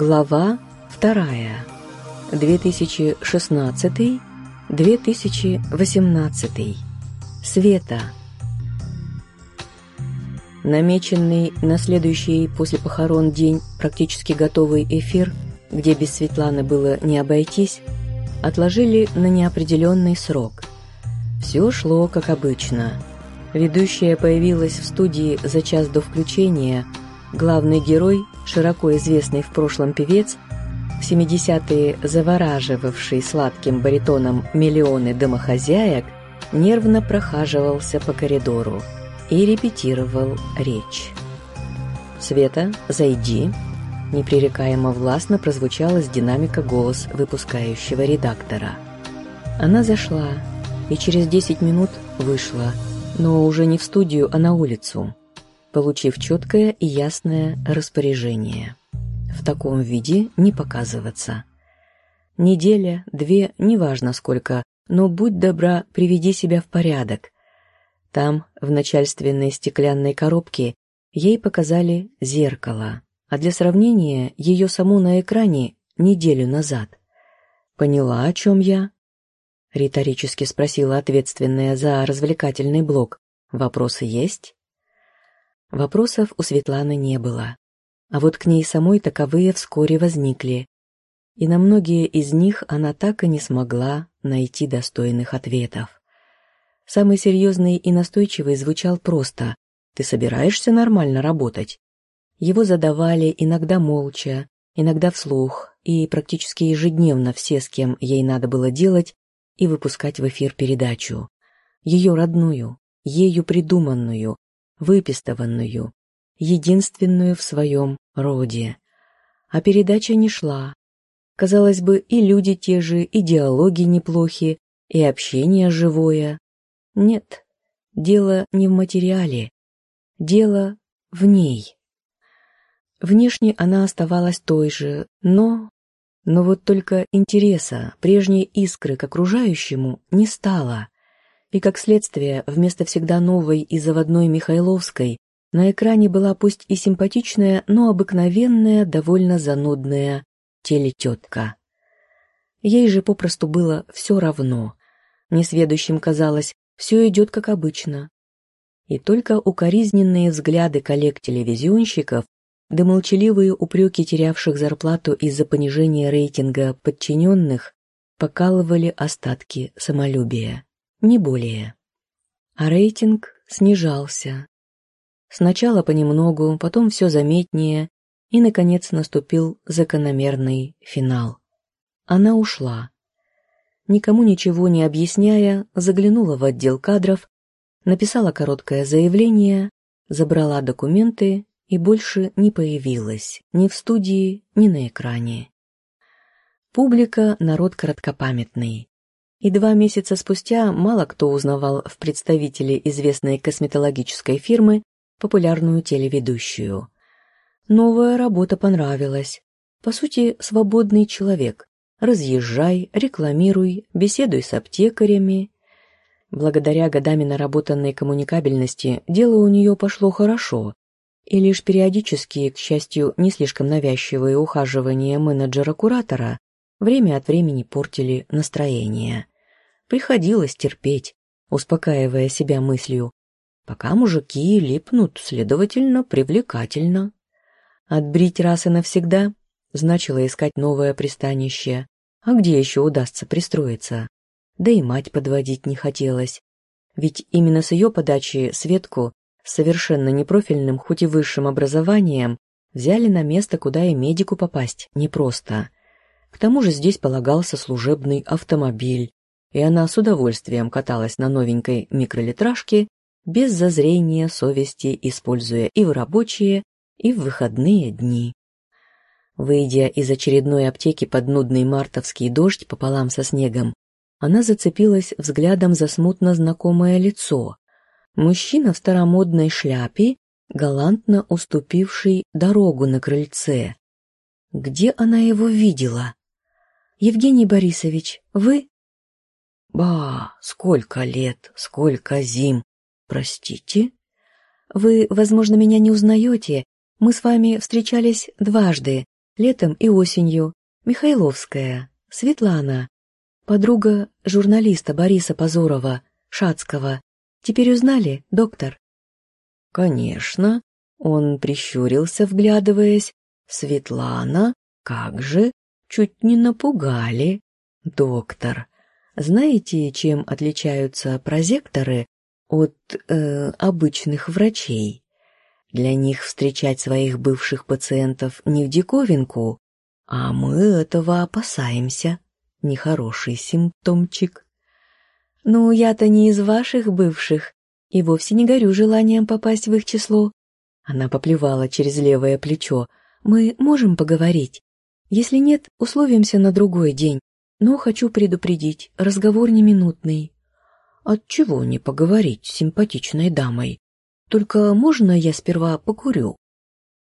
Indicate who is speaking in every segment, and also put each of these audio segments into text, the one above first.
Speaker 1: Глава вторая. 2016-2018. Света. Намеченный на следующий после похорон день практически готовый эфир, где без Светланы было не обойтись, отложили на неопределенный срок. Все шло как обычно. Ведущая появилась в студии за час до включения. Главный герой, широко известный в прошлом певец, в 70-е завораживавший сладким баритоном миллионы домохозяек, нервно прохаживался по коридору и репетировал речь. «Света, зайди», — непререкаемо властно прозвучал из динамика голос выпускающего редактора. Она зашла и через 10 минут вышла, но уже не в студию, а на улицу, получив четкое и ясное распоряжение. В таком виде не показываться. Неделя, две, неважно сколько, но будь добра, приведи себя в порядок. Там, в начальственной стеклянной коробке, ей показали зеркало, а для сравнения ее саму на экране неделю назад. Поняла, о чем я? — риторически спросила ответственная за развлекательный блок. «Вопросы есть?» Вопросов у Светланы не было. А вот к ней самой таковые вскоре возникли. И на многие из них она так и не смогла найти достойных ответов. Самый серьезный и настойчивый звучал просто «Ты собираешься нормально работать?» Его задавали иногда молча, иногда вслух, и практически ежедневно все, с кем ей надо было делать, и выпускать в эфир передачу. Ее родную, ею придуманную, выпистованную, единственную в своем роде. А передача не шла. Казалось бы, и люди те же, и диалоги неплохи, и общение живое. Нет, дело не в материале, дело в ней. Внешне она оставалась той же, но но вот только интереса, прежней искры к окружающему не стало. И как следствие, вместо всегда новой и заводной Михайловской, на экране была пусть и симпатичная, но обыкновенная, довольно занудная телететка. Ей же попросту было все равно. Несведущим казалось, все идет как обычно. И только укоризненные взгляды коллег-телевизионщиков да молчаливые упреки терявших зарплату из-за понижения рейтинга подчиненных покалывали остатки самолюбия, не более. А рейтинг снижался. Сначала понемногу, потом все заметнее, и, наконец, наступил закономерный финал. Она ушла. Никому ничего не объясняя, заглянула в отдел кадров, написала короткое заявление, забрала документы и больше не появилась ни в студии, ни на экране. Публика – народ короткопамятный. И два месяца спустя мало кто узнавал в представителе известной косметологической фирмы популярную телеведущую. Новая работа понравилась. По сути, свободный человек. Разъезжай, рекламируй, беседуй с аптекарями. Благодаря годами наработанной коммуникабельности дело у нее пошло хорошо, и лишь периодические, к счастью, не слишком навязчивые ухаживания менеджера-куратора время от времени портили настроение. Приходилось терпеть, успокаивая себя мыслью. Пока мужики липнут, следовательно, привлекательно. Отбрить раз и навсегда значило искать новое пристанище. А где еще удастся пристроиться? Да и мать подводить не хотелось. Ведь именно с ее подачи Светку совершенно непрофильным, хоть и высшим образованием, взяли на место, куда и медику попасть непросто. К тому же здесь полагался служебный автомобиль, и она с удовольствием каталась на новенькой микролитражке, без зазрения совести, используя и в рабочие, и в выходные дни. Выйдя из очередной аптеки под нудный мартовский дождь пополам со снегом, она зацепилась взглядом за смутно знакомое лицо, Мужчина в старомодной шляпе, галантно уступивший дорогу на крыльце. Где она его видела? Евгений Борисович, вы? Ба, сколько лет, сколько зим. Простите? Вы, возможно, меня не узнаете. Мы с вами встречались дважды. Летом и осенью. Михайловская. Светлана. Подруга журналиста Бориса Позорова, Шацкого. Теперь узнали, доктор? Конечно. Он прищурился, вглядываясь. Светлана, как же, чуть не напугали. Доктор, знаете, чем отличаются прозекторы от э, обычных врачей? Для них встречать своих бывших пациентов не в диковинку, а мы этого опасаемся. Нехороший симптомчик. Ну, я-то не из ваших бывших и вовсе не горю желанием попасть в их число. Она поплевала через левое плечо. Мы можем поговорить? Если нет, условимся на другой день. Но хочу предупредить, разговор не минутный. Отчего не поговорить с симпатичной дамой? Только можно я сперва покурю?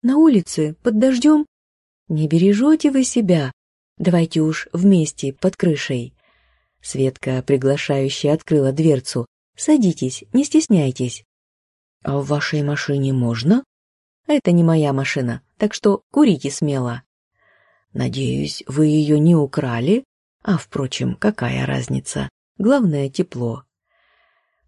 Speaker 1: На улице, под дождем? Не бережете вы себя? Давайте уж вместе, под крышей. Светка, приглашающая, открыла дверцу. Садитесь, не стесняйтесь. А в вашей машине можно? Это не моя машина, так что курите смело. Надеюсь, вы ее не украли? А, впрочем, какая разница? Главное — тепло.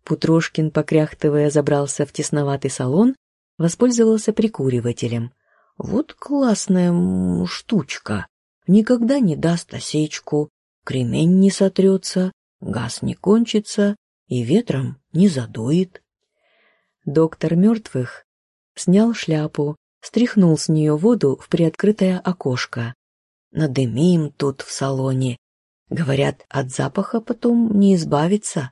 Speaker 1: Путрошкин, покряхтывая, забрался в тесноватый салон, воспользовался прикуривателем. Вот классная штучка. Никогда не даст осечку, кремень не сотрется, газ не кончится и ветром не задует. Доктор мертвых снял шляпу, стряхнул с нее воду в приоткрытое окошко. Надымим тут в салоне. Говорят, от запаха потом не избавиться.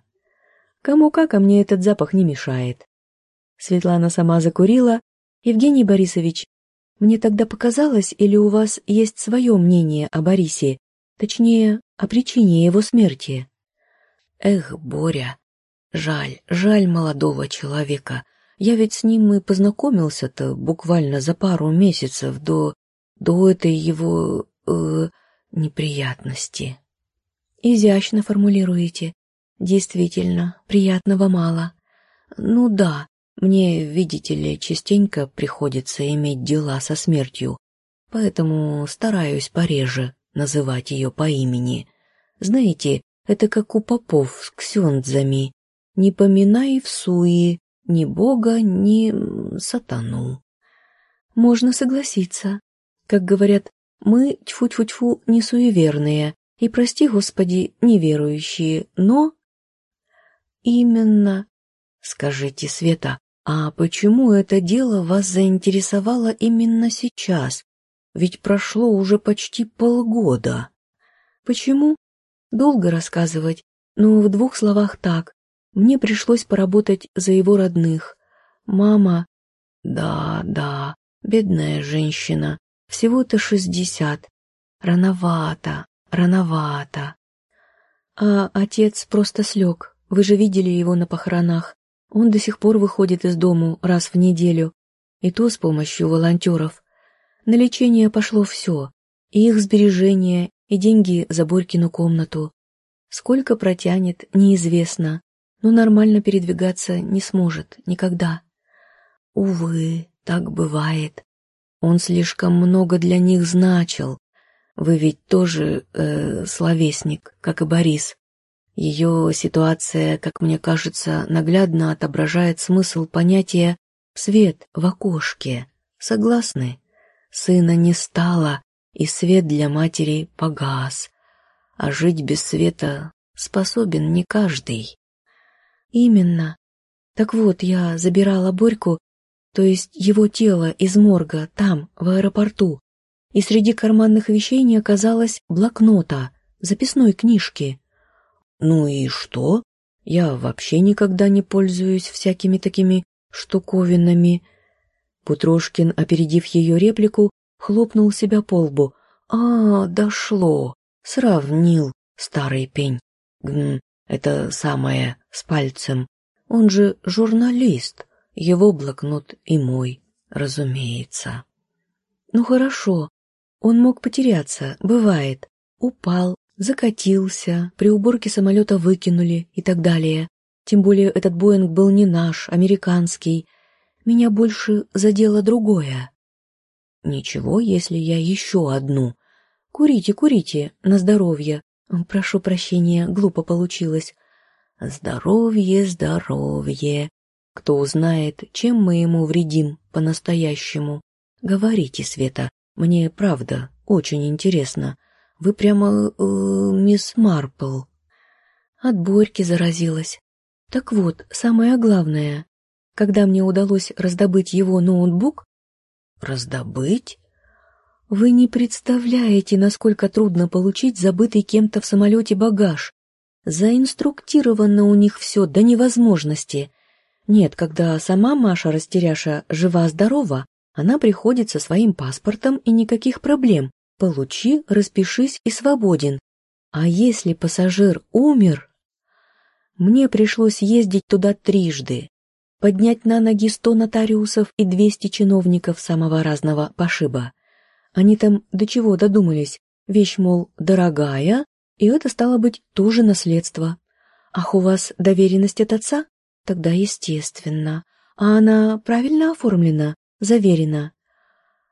Speaker 1: Кому как, а мне этот запах не мешает. Светлана сама закурила. Евгений Борисович, мне тогда показалось, или у вас есть свое мнение о Борисе, точнее, о причине его смерти? Эх, Боря, жаль, жаль молодого человека. Я ведь с ним и познакомился-то буквально за пару месяцев до... до этой его... Э, неприятности. Изящно формулируете. Действительно, приятного мало. Ну да, мне, видите ли, частенько приходится иметь дела со смертью, поэтому стараюсь пореже называть ее по имени. Знаете, это как у попов с ксендзами. Не поминай в суе ни бога, ни сатану. Можно согласиться. Как говорят, мы, тьфу-тьфу-тьфу, не суеверные, и, прости господи, неверующие, но Именно. Скажите, Света, а почему это дело вас заинтересовало именно сейчас? Ведь прошло уже почти полгода. Почему? Долго рассказывать, но в двух словах так. Мне пришлось поработать за его родных. Мама... Да, да, бедная женщина. Всего-то шестьдесят. Рановато, рановато. А отец просто слег, вы же видели его на похоронах. Он до сих пор выходит из дому раз в неделю, и то с помощью волонтеров. На лечение пошло все, и их сбережения, и деньги за Борькину комнату. Сколько протянет, неизвестно, но нормально передвигаться не сможет никогда. Увы, так бывает. Он слишком много для них значил. Вы ведь тоже э, словесник, как и Борис. Ее ситуация, как мне кажется, наглядно отображает смысл понятия «свет в окошке». Согласны? Сына не стало, и свет для матери погас. А жить без света способен не каждый. Именно. Так вот, я забирала Борьку, то есть его тело из морга там, в аэропорту, и среди карманных вещей не оказалось блокнота, записной книжки. Ну и что? Я вообще никогда не пользуюсь всякими такими штуковинами. Путрошкин, опередив ее реплику, хлопнул себя по лбу. А, дошло. Сравнил, старый пень. Гм, это самое, с пальцем. Он же журналист. Его блокнот и мой, разумеется. Ну хорошо, он мог потеряться, бывает. Упал, закатился, при уборке самолета выкинули и так далее. Тем более этот Боинг был не наш, американский. Меня больше задело другое. Ничего, если я еще одну. Курите, курите, на здоровье. Прошу прощения, глупо получилось. Здоровье, здоровье. Кто узнает, чем мы ему вредим по-настоящему? Говорите, Света, мне правда очень интересно. Вы прямо э, мисс Марпл. От Борьки заразилась. Так вот, самое главное, когда мне удалось раздобыть его ноутбук... Раздобыть? Вы не представляете, насколько трудно получить забытый кем-то в самолете багаж. Заинструктировано у них все до невозможности. Нет, когда сама Маша Растеряша жива-здорова, она приходит со своим паспортом и никаких проблем. Получи, распишись и свободен. А если пассажир умер? Мне пришлось ездить туда трижды, поднять на ноги сто нотариусов и двести чиновников самого разного пошиба. Они там до чего додумались? Вещь, мол, дорогая, и это стало быть тоже наследство. Ах, у вас доверенность от отца? Тогда естественно. А она правильно оформлена, заверена.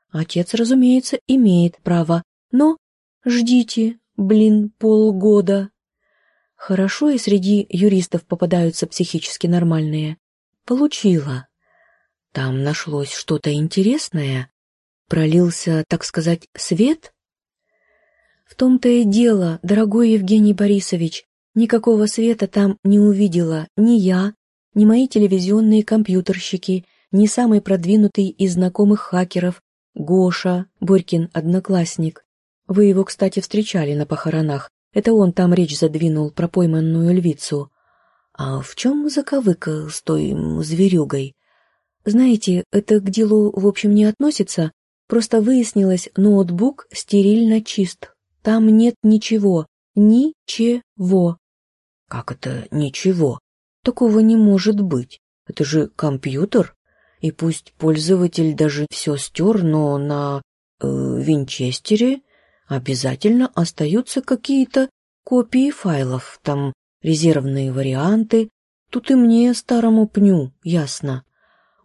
Speaker 1: Отец, разумеется, имеет право, но ждите, блин, полгода. Хорошо, и среди юристов попадаются психически нормальные. Получила. Там нашлось что-то интересное, Пролился, так сказать, свет? В том-то и дело, дорогой Евгений Борисович, никакого света там не увидела ни я, ни мои телевизионные компьютерщики, ни самый продвинутый из знакомых хакеров, Гоша, Борькин одноклассник. Вы его, кстати, встречали на похоронах. Это он там речь задвинул про пойманную львицу. А в чем заковыка с той зверюгой? Знаете, это к делу, в общем, не относится, Просто выяснилось, ноутбук стерильно чист. Там нет ничего. Ничего. Как это ничего? Такого не может быть. Это же компьютер. И пусть пользователь даже все стер, но на э, винчестере обязательно остаются какие-то копии файлов, там резервные варианты. Тут и мне, старому пню, ясно.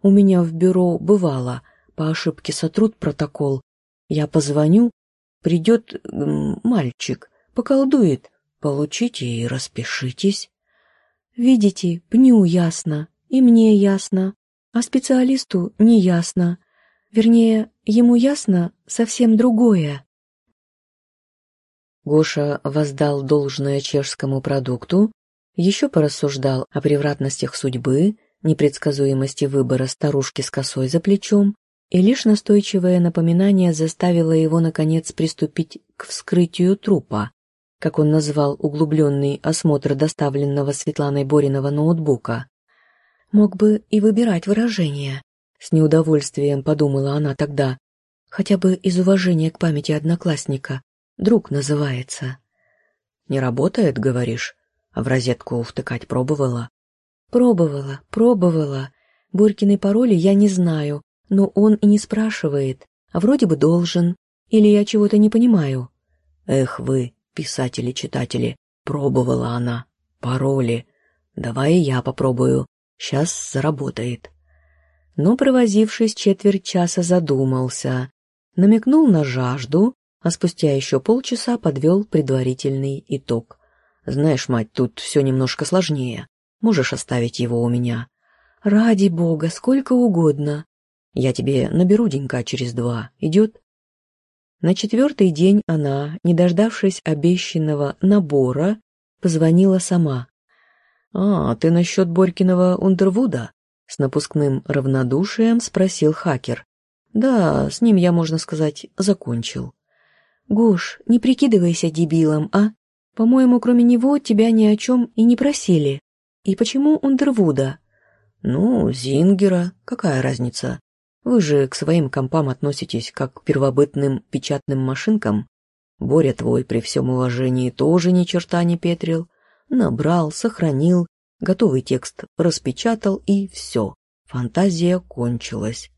Speaker 1: У меня в бюро бывало – по ошибке сотрут протокол. Я позвоню, придет мальчик, поколдует. Получите и распишитесь. Видите, пню ясно, и мне ясно, а специалисту не ясно. Вернее, ему ясно совсем другое. Гоша воздал должное чешскому продукту, еще порассуждал о превратностях судьбы, непредсказуемости выбора старушки с косой за плечом, и лишь настойчивое напоминание заставило его, наконец, приступить к вскрытию трупа, как он назвал углубленный осмотр доставленного Светланой Бориного ноутбука. «Мог бы и выбирать выражения», — с неудовольствием подумала она тогда, хотя бы из уважения к памяти одноклассника. «Друг называется». «Не работает, говоришь? А в розетку втыкать пробовала?» «Пробовала, пробовала. Борькины пароли я не знаю, но он и не спрашивает, а вроде бы должен, или я чего-то не понимаю. Эх вы, писатели-читатели, пробовала она. Пароли. Давай я попробую. Сейчас заработает. Но, провозившись четверть часа, задумался. Намекнул на жажду, а спустя еще полчаса подвел предварительный итог. «Знаешь, мать, тут все немножко сложнее. Можешь оставить его у меня?» «Ради бога, сколько угодно. Я тебе наберу денька через два. Идет?» На четвертый день она, не дождавшись обещанного набора, позвонила сама. «А, ты насчет Борькиного Ундервуда?» С напускным равнодушием спросил хакер. «Да, с ним я, можно сказать, закончил». «Гош, не прикидывайся дебилом, а? По-моему, кроме него тебя ни о чем и не просили. И почему Ундервуда?» «Ну, Зингера, какая разница? Вы же к своим компам относитесь как к первобытным печатным машинкам. Боря твой, при всем уважении, тоже ни черта не петрил. Набрал, сохранил, готовый текст распечатал и все. Фантазия кончилась.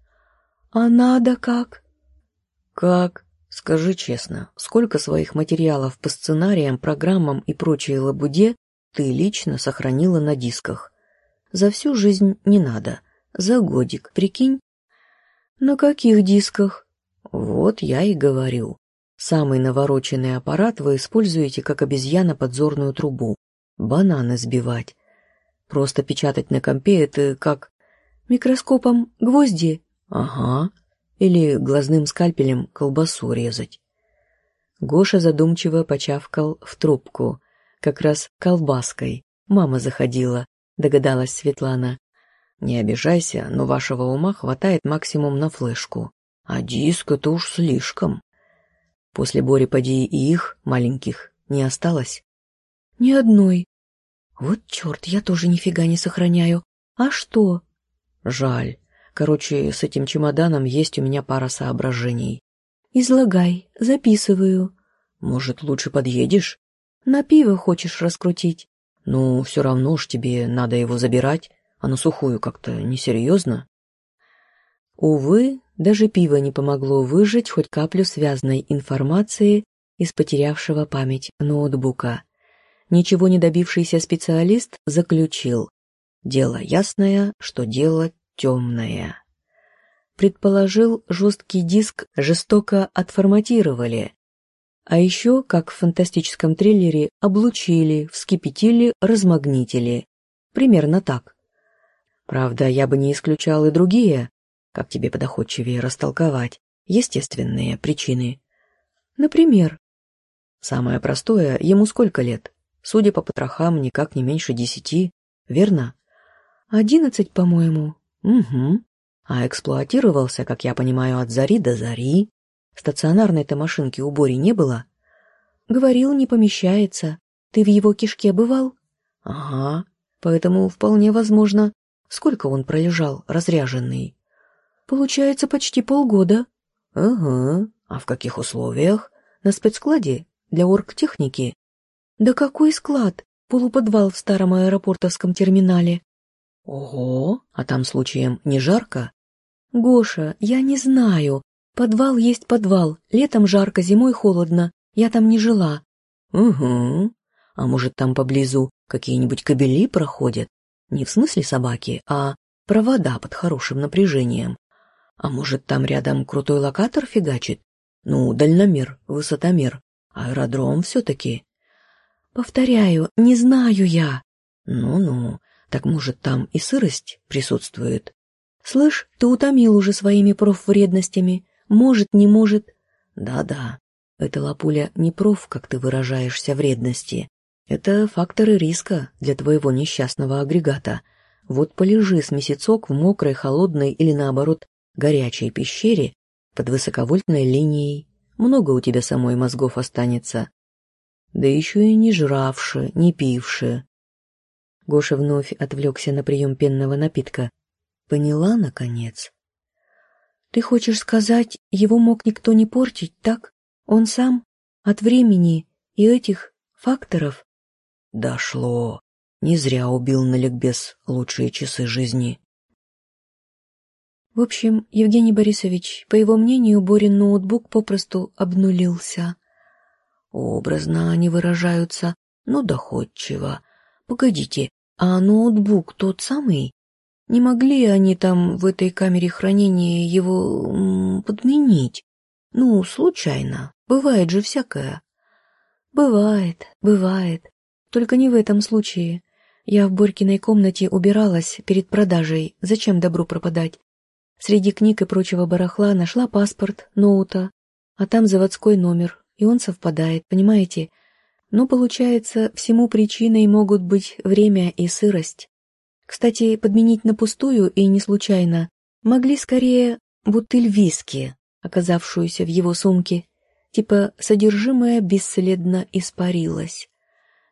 Speaker 1: А надо как? Как? Скажи честно, сколько своих материалов по сценариям, программам и прочей лабуде ты лично сохранила на дисках? За всю жизнь не надо. За годик, прикинь, «На каких дисках?» Вот я и говорю. Самый навороченный аппарат вы используете как обезьяна подзорную трубу. Бананы сбивать. Просто печатать на компе это как... Микроскопом гвозди? Ага. Или глазным скальпелем колбасу резать. Гоша задумчиво почавкал в трубку. Как раз колбаской. Мама заходила, догадалась Светлана. Не обижайся, но вашего ума хватает максимум на флешку. А диск — это уж слишком. После Бори поди и их, маленьких, не осталось? Ни одной. Вот черт, я тоже нифига не сохраняю. А что? Жаль. Короче, с этим чемоданом есть у меня пара соображений. Излагай, записываю. Может, лучше подъедешь? На пиво хочешь раскрутить? Ну, все равно ж тебе надо его забирать, а на сухую как-то несерьезно. Увы, даже пиво не помогло выжать хоть каплю связанной информации из потерявшего память ноутбука. Ничего не добившийся специалист заключил. Дело ясное, что дело темное. Предположил, жесткий диск жестоко отформатировали. А еще, как в фантастическом триллере, облучили, вскипятили, размагнитили. Примерно так. Правда, я бы не исключал и другие, как тебе подоходчивее растолковать, естественные причины. Например? Самое простое, ему сколько лет? Судя по потрохам, никак не меньше десяти, верно? Одиннадцать, по-моему. Угу. А эксплуатировался, как я понимаю, от зари до зари. Стационарной-то машинки у Бори не было? Говорил, не помещается. Ты в его кишке бывал? Ага. Поэтому вполне возможно, сколько он пролежал, разряженный. Получается почти полгода. Ага. А в каких условиях? На спецскладе? Для оргтехники? Да какой склад? Полуподвал в старом аэропортовском терминале. Ого, а там случаем не жарко? Гоша, я не знаю. Подвал есть подвал. Летом жарко, зимой холодно. Я там не жила. Угу. А может, там поблизу какие-нибудь кабели проходят? Не в смысле собаки, а провода под хорошим напряжением. А может, там рядом крутой локатор фигачит? Ну, дальномер, высотомер, аэродром все-таки. Повторяю, не знаю я. Ну-ну, так может, там и сырость присутствует? Слышь, ты утомил уже своими профвредностями. Может, не может. Да-да, это лапуля не проф, как ты выражаешься, вредности. Это факторы риска для твоего несчастного агрегата. Вот полежи с месяцок в мокрой, холодной или, наоборот, горячей пещере под высоковольтной линией, много у тебя самой мозгов останется. Да еще и не жравши, не пивши. Гоша вновь отвлекся на прием пенного напитка. Поняла, наконец? Ты хочешь сказать, его мог никто не портить, так? Он сам? От времени и этих факторов? Дошло. Не зря убил на ликбез лучшие часы жизни. В общем, Евгений Борисович, по его мнению, Борин ноутбук попросту обнулился. Образно они выражаются, но доходчиво. Погодите, а ноутбук тот самый? Не могли они там в этой камере хранения его подменить? Ну, случайно. Бывает же всякое. Бывает, бывает. Только не в этом случае. Я в Борькиной комнате убиралась перед продажей. Зачем добру пропадать? Среди книг и прочего барахла нашла паспорт, ноута, а там заводской номер, и он совпадает, понимаете? Но, получается, всему причиной могут быть время и сырость. Кстати, подменить на пустую и не случайно могли скорее бутыль виски, оказавшуюся в его сумке, типа содержимое бесследно испарилось.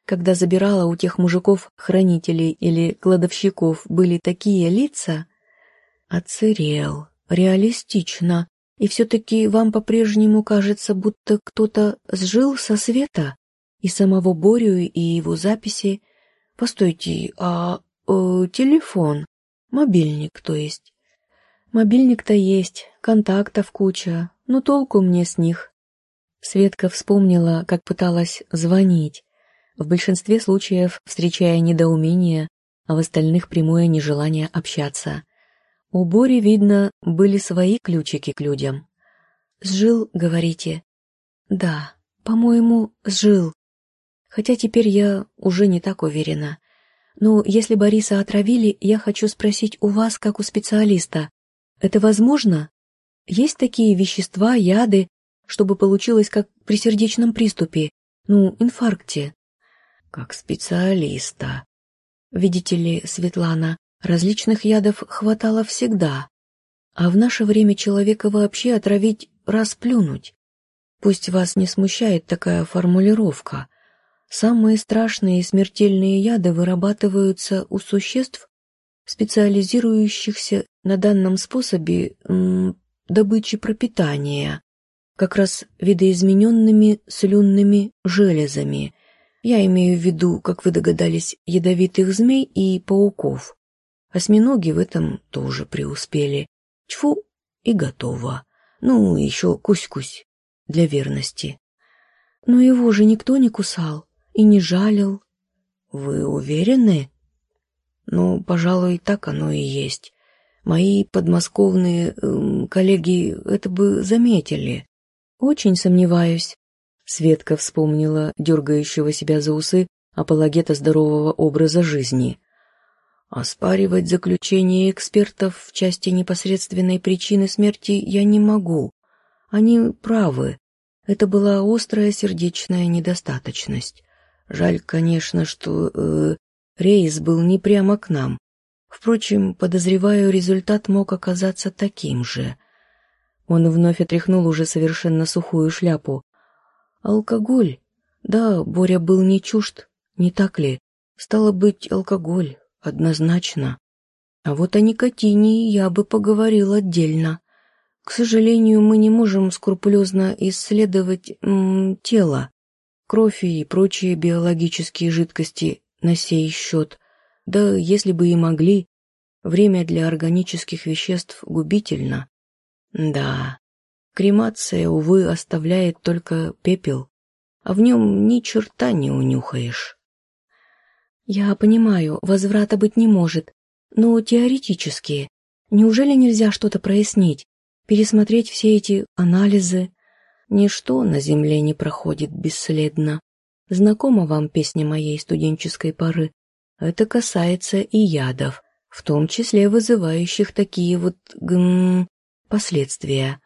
Speaker 1: Когда забирала у тех мужиков-хранителей или кладовщиков были такие лица, Оцерел, реалистично. И все-таки вам по-прежнему кажется, будто кто-то сжил со света? И самого Борю, и его записи? Постойте, а э, телефон? Мобильник, то есть? Мобильник-то есть, контактов куча, но толку мне с них. Светка вспомнила, как пыталась звонить, в большинстве случаев встречая недоумение, а в остальных прямое нежелание общаться – у Бори, видно, были свои ключики к людям. сжил, говорите? Да, по-моему, сжил. Хотя теперь я уже не так уверена. Но если Бориса отравили, я хочу спросить у вас, как у специалиста. Это возможно? Есть такие вещества, яды, чтобы получилось как при сердечном приступе, ну, инфаркте? Как специалиста. Видите ли, Светлана, различных ядов хватало всегда. А в наше время человека вообще отравить, расплюнуть. Пусть вас не смущает такая формулировка. Самые страшные и смертельные яды вырабатываются у существ, специализирующихся на данном способе м, добычи пропитания, как раз видоизмененными слюнными железами. Я имею в виду, как вы догадались, ядовитых змей и пауков. Осьминоги в этом тоже преуспели. Тьфу, и готово. Ну, еще кусь-кусь, для верности. Но его же никто не кусал и не жалил. Вы уверены? Ну, пожалуй, так оно и есть. Мои подмосковные э, коллеги это бы заметили. Очень сомневаюсь. Светка вспомнила дергающего себя за усы апологета здорового образа жизни. Оспаривать заключение экспертов в части непосредственной причины смерти я не могу. Они правы. Это была острая сердечная недостаточность. Жаль, конечно, что э, рейс был не прямо к нам. Впрочем, подозреваю, результат мог оказаться таким же. Он вновь отряхнул уже совершенно сухую шляпу. Алкоголь. Да, Боря был не чужд, не так ли? Стало быть, алкоголь, однозначно. А вот о никотине я бы поговорил отдельно. К сожалению, мы не можем скрупулезно исследовать м, тело, кровь и прочие биологические жидкости на сей счет. Да, если бы и могли, время для органических веществ губительно. Да, кремация, увы, оставляет только пепел, а в нем ни черта не унюхаешь. Я понимаю, возврата быть не может, но теоретически, неужели нельзя что-то прояснить? пересмотреть все эти анализы. Ничто на земле не проходит бесследно. Знакома вам песня моей студенческой поры? Это касается и ядов, в том числе вызывающих такие вот гм, последствия.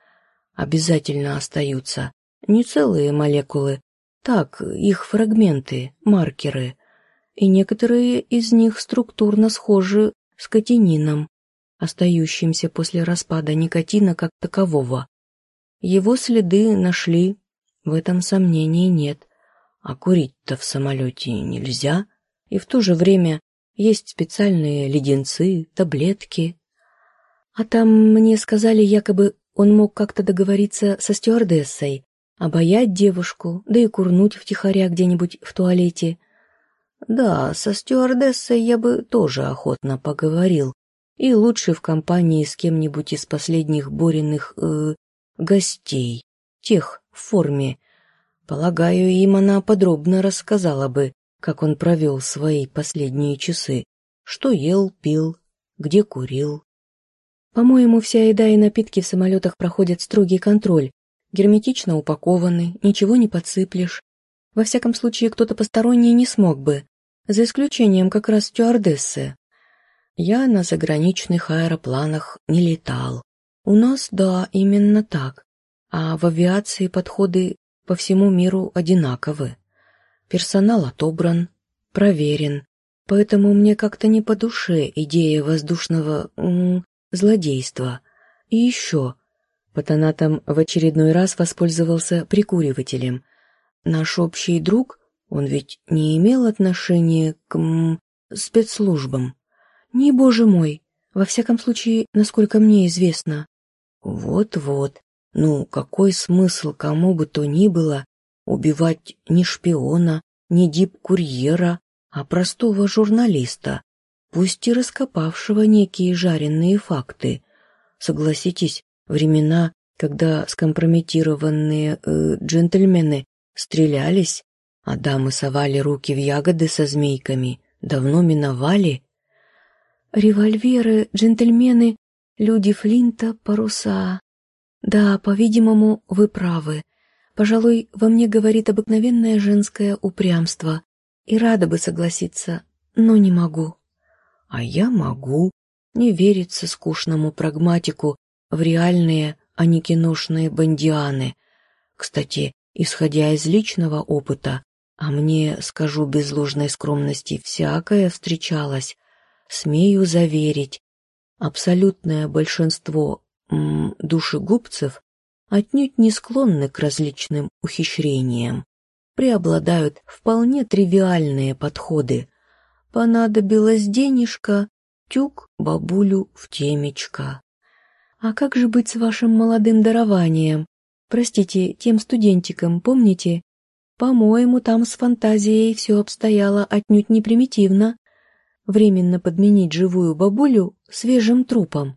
Speaker 1: Обязательно остаются не целые молекулы, так, их фрагменты, маркеры. И некоторые из них структурно схожи с катенином, остающимся после распада никотина как такового. Его следы нашли, в этом сомнений нет. А курить-то в самолете нельзя, и в то же время есть специальные леденцы, таблетки. А там мне сказали, якобы он мог как-то договориться со стюардессой, обаять девушку, да и курнуть втихаря где-нибудь в туалете. Да, со стюардессой я бы тоже охотно поговорил, и лучше в компании с кем-нибудь из последних Бориных э, гостей, тех в форме. Полагаю, им она подробно рассказала бы, как он провел свои последние часы, что ел, пил, где курил. По-моему, вся еда и напитки в самолетах проходят строгий контроль, герметично упакованы, ничего не подсыплешь. Во всяком случае, кто-то посторонний не смог бы, за исключением как раз стюардессы. Я на заграничных аэропланах не летал. У нас, да, именно так. А в авиации подходы по всему миру одинаковы. Персонал отобран, проверен, поэтому мне как-то не по душе идея воздушного м -м, злодейства. И еще, Патанатом в очередной раз воспользовался прикуривателем. Наш общий друг, он ведь не имел отношения к м, спецслужбам. Не, боже мой, во всяком случае, насколько мне известно. Вот-вот, ну какой смысл кому бы то ни было убивать не шпиона, не дип-курьера, а простого журналиста, пусть и раскопавшего некие жареные факты. Согласитесь, времена, когда скомпрометированные э, джентльмены стрелялись, а дамы совали руки в ягоды со змейками, давно миновали. Револьверы, джентльмены, люди Флинта, паруса. Да, по-видимому, вы правы. Пожалуй, во мне говорит обыкновенное женское упрямство. И рада бы согласиться, но не могу.
Speaker 2: А я могу. Не верится скучному прагматику в реальные, а не киношные бандианы. Кстати, исходя из личного опыта, а мне, скажу без ложной скромности, всякое встречалось, смею заверить, абсолютное большинство м, душегубцев отнюдь не склонны к различным ухищрениям. Преобладают вполне тривиальные подходы. Понадобилась денежка, тюк бабулю в темечко.
Speaker 1: А как же быть с вашим молодым дарованием? Простите, тем студентиком, помните? По-моему, там с фантазией все обстояло отнюдь не примитивно. Временно подменить живую бабулю свежим трупом.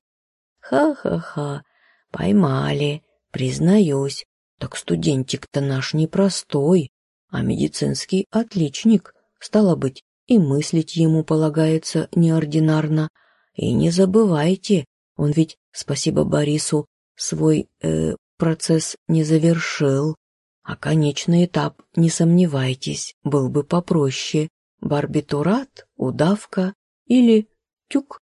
Speaker 2: Ха-ха-ха, поймали, признаюсь. Так студентик-то наш непростой, а медицинский отличник. Стало быть, и мыслить ему полагается неординарно. И не забывайте, он ведь, спасибо Борису, свой э, процесс не завершил. А конечный этап, не сомневайтесь, был бы попроще. Барбитурат, удавка или тюк.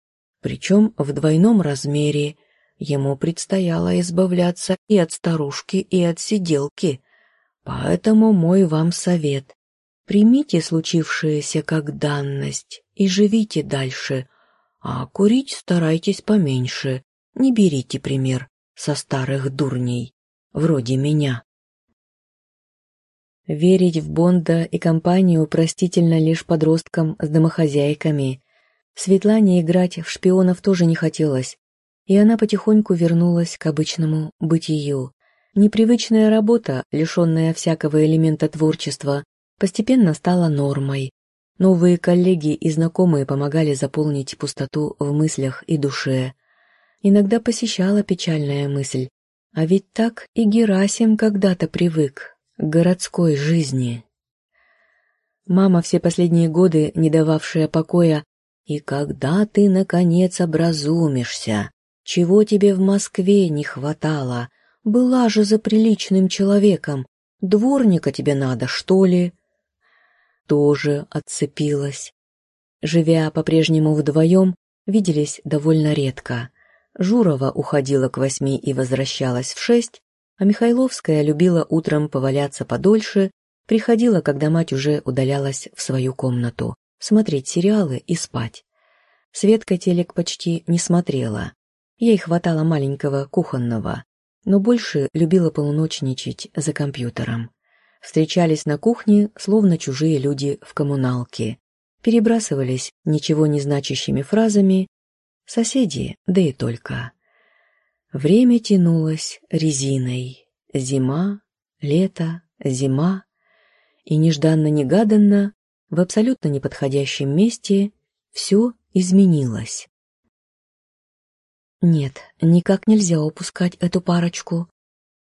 Speaker 2: Причем в двойном размере. Ему предстояло избавляться и от старушки, и от сиделки. Поэтому мой вам совет. Примите случившееся как данность и живите дальше, а курить старайтесь поменьше. Не берите пример со старых дурней, вроде меня.
Speaker 1: Верить в Бонда и компанию простительно лишь подросткам с домохозяйками. Светлане играть в шпионов тоже не хотелось, и она потихоньку вернулась к обычному бытию. Непривычная работа, лишенная всякого элемента творчества, постепенно стала нормой. Новые коллеги и знакомые помогали заполнить пустоту в мыслях и душе. Иногда посещала печальная мысль. А ведь так и Герасим когда-то привык к городской жизни. Мама все последние годы, не дававшая покоя, «И когда ты, наконец, образумишься? Чего тебе в Москве не хватало? Была же за приличным человеком. Дворника тебе надо, что ли?» Тоже отцепилась. Живя по-прежнему вдвоем, виделись довольно редко. Журова уходила к восьми и возвращалась в шесть, а Михайловская любила утром поваляться подольше, приходила, когда мать уже удалялась в свою комнату, смотреть сериалы и спать. Светка телек почти не смотрела. Ей хватало маленького кухонного, но больше любила полуночничать за компьютером встречались на кухне, словно чужие люди в коммуналке, перебрасывались ничего не значащими фразами, соседи, да и только. Время тянулось резиной. Зима, лето, зима. И нежданно-негаданно, в абсолютно неподходящем месте, все изменилось. Нет, никак нельзя упускать эту парочку.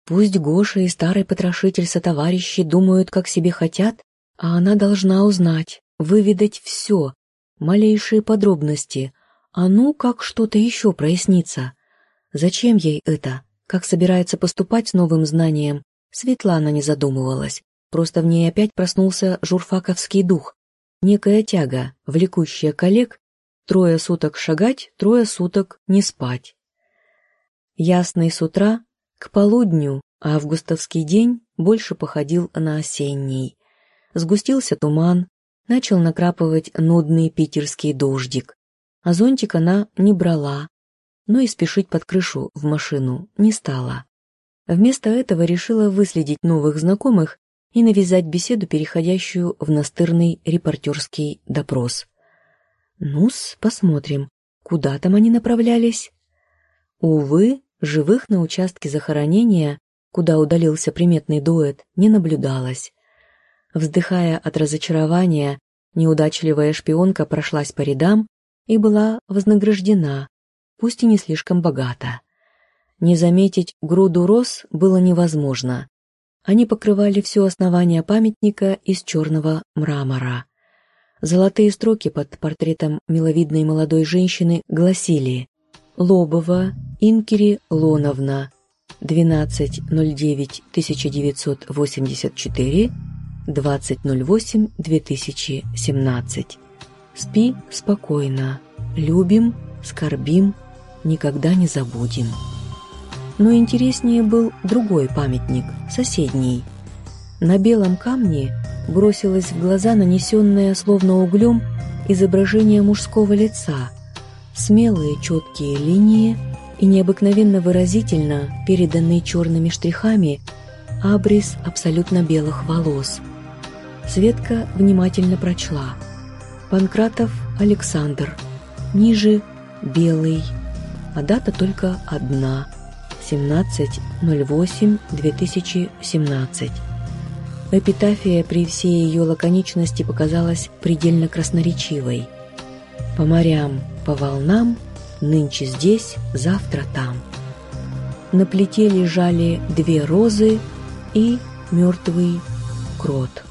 Speaker 1: Пусть Гоша и старый потрошитель-сотоварищи думают, как себе хотят, а она должна узнать, выведать все, малейшие подробности, а ну как что-то еще прояснится. Зачем ей это? Как собирается поступать с новым знанием? Светлана не задумывалась, просто в ней опять проснулся журфаковский дух, некая тяга, влекущая коллег, трое суток шагать, трое суток не спать. Ясный с утра к полудню августовский день больше походил на осенний. Сгустился туман, начал накрапывать нудный питерский дождик. А зонтик она не брала, но и спешить под крышу в машину не стала. Вместо этого решила выследить новых знакомых и навязать беседу, переходящую в настырный репортерский допрос. Ну-с, посмотрим, куда там они направлялись. Увы, Живых на участке захоронения, куда удалился приметный дуэт, не наблюдалось. Вздыхая от разочарования, неудачливая шпионка прошлась по рядам и была вознаграждена, пусть и не слишком богато. Не заметить груду роз было невозможно. Они покрывали все основание памятника из черного мрамора. Золотые строки под портретом миловидной молодой женщины гласили Лобова Инкери Лоновна, 12.09.1984, 20.08.2017. Спи спокойно, любим, скорбим, никогда не забудем. Но интереснее был другой памятник, соседний. На белом камне бросилось в глаза нанесенное словно углем изображение мужского лица, смелые четкие линии и необыкновенно выразительно переданный черными штрихами абрис абсолютно белых волос. Светка внимательно прочла. Панкратов Александр. Ниже белый. А дата только одна. 17.08.2017. Эпитафия при всей ее лаконичности показалась предельно красноречивой. «По морям, по волнам, нынче здесь, завтра там». На плите лежали две розы и мертвый крот.